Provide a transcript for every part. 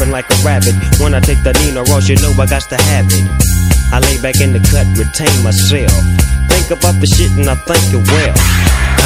moving like a rabbit. When I take the Nina Ross, you know I got to have it. I lay back in the cut, retain myself. Think about the shit and I think it well.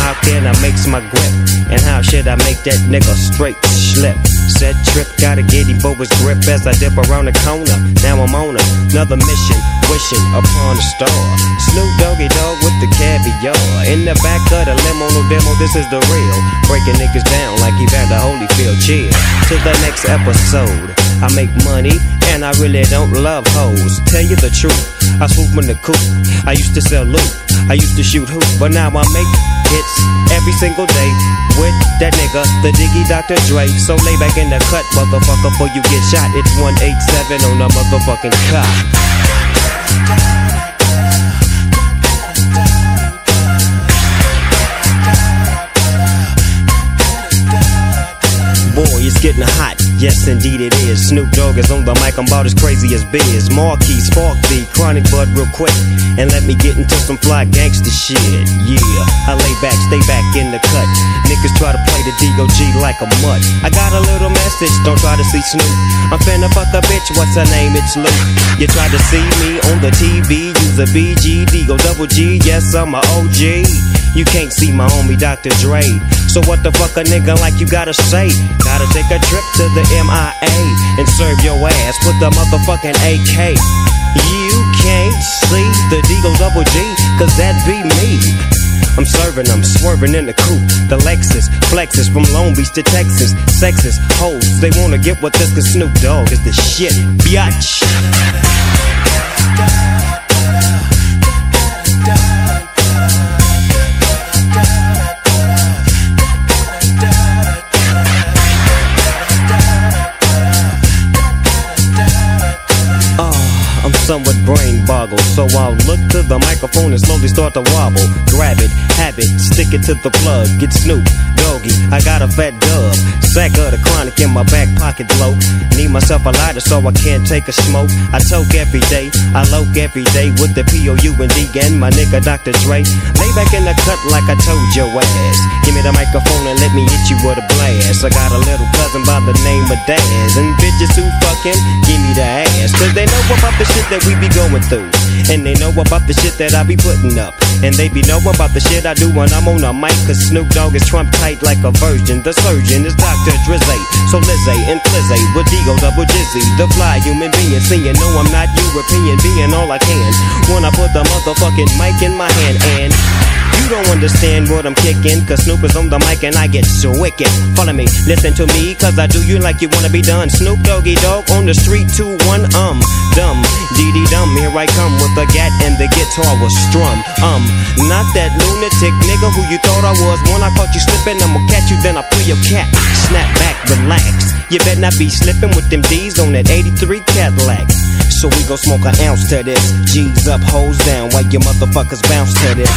How can I make my grip? And how should I make that nigga straight slip? Set trip, gotta get him for his grip as I dip around the corner. Now I'm on another mission, wishing upon a star. Snoop Doggy Dogg with the caviar. In the back of the limo, no demo, this is the real. Breaking niggas down like he found a Holyfield. Chill. To the next episode, I make money and I really don't love hoes. Tell you the truth, I swoop in the coop. I used to sell loot, I used to shoot hoop, but now I make hits every single day with that nigga, the Diggy Dr. Dre. So lay back in the cut, motherfucker, before you get shot. It's 187 on the motherfucking cop. Boy, Yes, indeed it is. Snoop Dogg is on the mic. I'm about as crazy as Biz. Markie, Spark Chronic Bud, real quick. And let me get into some fly gangster shit. Yeah, I lay back, stay back in the cut. Niggas try to play the DOG like a mutt. I got a little message, don't try to see Snoop. I'm finna fuck a bitch, what's her name? It's Luke. You try to see me on the TV, use a BG, go double G. Yes, I'm a OG. You can't see my homie Dr. Dre. So what the fuck a nigga like you gotta say? Gotta take a trip to the MIA and serve your ass with the motherfucking AK. You can't see the Deagle Double G, cause that be me. I'm serving I'm swerving in the coupe. The Lexus flexes from Long Beach to Texas. Sexist hoes, they wanna get with this cause Snoop Dogg is the shit, biatch. Brain boggled. So I'll look to the microphone and slowly start to wobble. Grab it, have it, stick it to the plug. Get Snoop, doggy, I got a fat dub. Sack of the chronic in my back pocket blow. Need myself a lighter so I can't take a smoke. I toke every day, I loke every day with the P-O-U-N-D and my nigga Dr. Dre. Lay back in the cut like I told your ass. Give me the microphone and let me hit you with a blast. I got a little cousin by the name of Daz. And bitches who fucking give me the ass. Cause they know about the shit that we be going through. And they know about the shit that I be putting up. And they be know about the shit I do when I'm on a mic. Cause Snoop Dogg is Trump tight like a virgin. The surgeon is Dr. Drizzy. So Lizzie and Flizzy with Digo double Jizzy. The fly human being. Seeing no, I'm not European. Being all I can. When I put the motherfucking mic in my hand. And you don't understand what I'm kicking. Cause Snoop is on the mic and I get so wicked. Follow me, listen to me. Cause I do you like you wanna be done. Snoop Doggy Dogg on the street. Two, one, um, dumb. Dee dee dum, here I come with a gat and the guitar was strum. Um, not that lunatic nigga who you thought I was. When I caught you slipping, I'ma catch you, then I pull your cat. Snap back, relax. You better not be slipping with them D's on that 83 Cadillac. So we gon' smoke an ounce to this. G's up, hoes down, while you motherfuckers bounce to this.